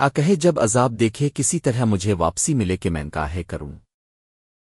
آ کہے جب عذاب دیکھے کسی طرح مجھے واپسی ملے کہ میں کاہے کروں۔